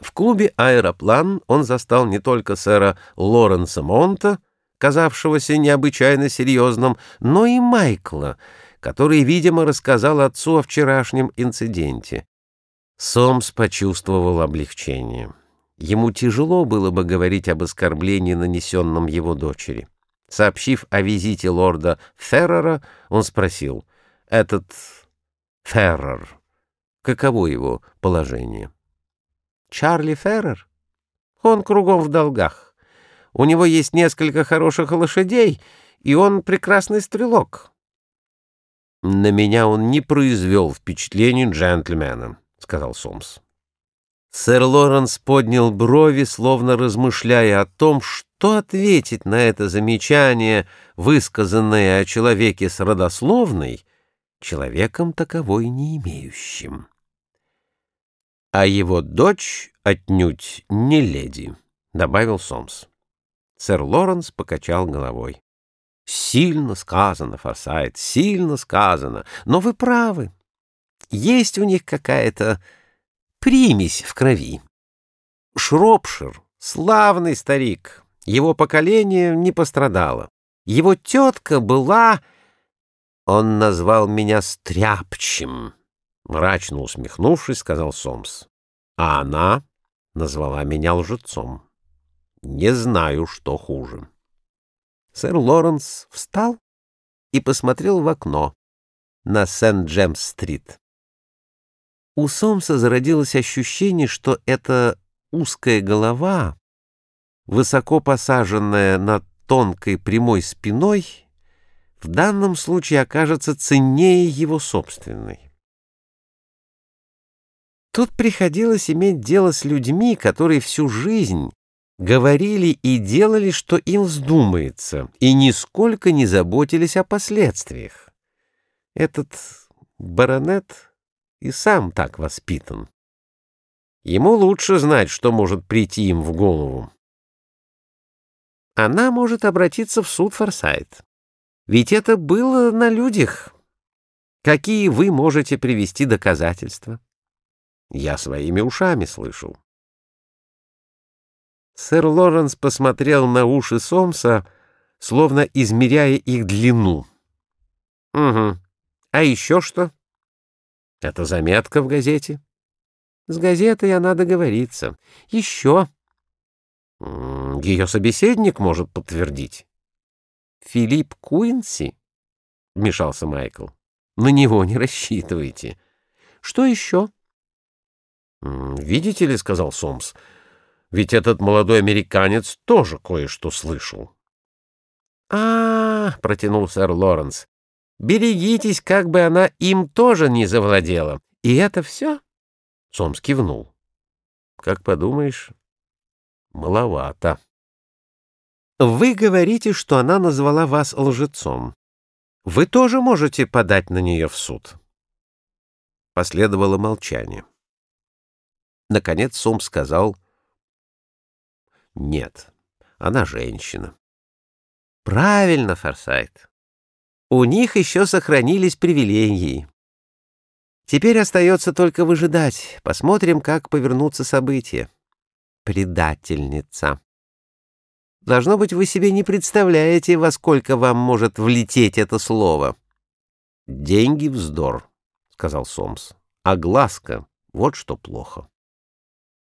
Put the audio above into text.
В клубе «Аэроплан» он застал не только сэра Лоренса Монта, казавшегося необычайно серьезным, но и Майкла, который, видимо, рассказал отцу о вчерашнем инциденте. Сомс почувствовал облегчение. Ему тяжело было бы говорить об оскорблении, нанесенном его дочери. Сообщив о визите лорда Феррера, он спросил, «Этот Феррер, каково его положение?» Чарли Феррер? Он кругом в долгах. У него есть несколько хороших лошадей, и он прекрасный стрелок. На меня он не произвел впечатления джентльмена, — сказал Сомс. Сэр Лоренс поднял брови, словно размышляя о том, что ответить на это замечание, высказанное о человеке с родословной, человеком таковой не имеющим. А его дочь отнюдь не леди, — добавил Сомс. Сэр Лоренс покачал головой. Сильно сказано, Форсайт, сильно сказано, но вы правы. Есть у них какая-то примесь в крови. Шропшир — славный старик, его поколение не пострадало. Его тетка была... Он назвал меня стряпчим. Мрачно усмехнувшись, сказал Сомс. А она назвала меня лжецом. Не знаю, что хуже. Сэр Лоренс встал и посмотрел в окно на Сент-Джемс-стрит. У Сомса зародилось ощущение, что эта узкая голова, высоко посаженная над тонкой прямой спиной, в данном случае окажется ценнее его собственной. Тут приходилось иметь дело с людьми, которые всю жизнь говорили и делали, что им вздумается, и нисколько не заботились о последствиях. Этот баронет и сам так воспитан. Ему лучше знать, что может прийти им в голову. Она может обратиться в суд Форсайт. Ведь это было на людях. Какие вы можете привести доказательства? Я своими ушами слышал. Сэр Лоренс посмотрел на уши Сомса, словно измеряя их длину. — Угу. А еще что? — Это заметка в газете. — С газетой она договорится. — Еще. — Ее собеседник может подтвердить. — Филипп Куинси? — вмешался Майкл. — На него не рассчитывайте. — Что еще? — «Видите ли, — сказал Сомс, — ведь этот молодой американец тоже кое-что слышал». «А, — протянул сэр Лоренс, — берегитесь, как бы она им тоже не завладела. И это все?» Сомс кивнул. «Как подумаешь, маловато». «Вы говорите, что она назвала вас лжецом. Вы тоже можете подать на нее в суд?» Последовало молчание. Наконец Сом сказал, «Нет, она женщина». «Правильно, Форсайт. У них еще сохранились привилегии. Теперь остается только выжидать. Посмотрим, как повернутся события. Предательница. Должно быть, вы себе не представляете, во сколько вам может влететь это слово». «Деньги — вздор», — сказал Сомс. «А глазка — вот что плохо».